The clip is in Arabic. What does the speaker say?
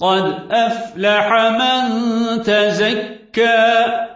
قد أفلح من تزكى.